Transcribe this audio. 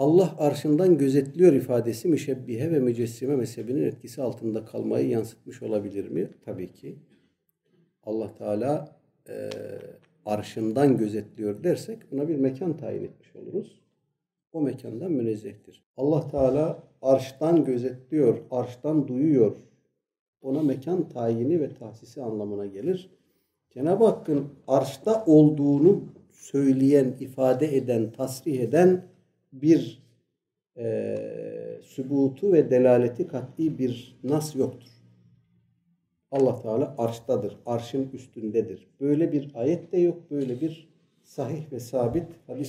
Allah arşından gözetliyor ifadesi müşebbihe ve mücessime mezhebinin etkisi altında kalmayı yansıtmış olabilir mi? Tabii ki. Allah Teala e, arşından gözetliyor dersek buna bir mekan tayin etmiş oluruz. O mekandan münezzehtir. Allah Teala arştan gözetliyor, arştan duyuyor. Ona mekan tayini ve tahsisi anlamına gelir. Cenab-ı Hakk'ın arşta olduğunu söyleyen, ifade eden, tasrih eden bir e, sübutu ve delaleti kat'i bir nas yoktur. Allah Teala arştadır. Arşın üstündedir. Böyle bir ayet de yok. Böyle bir sahih ve sabit hadis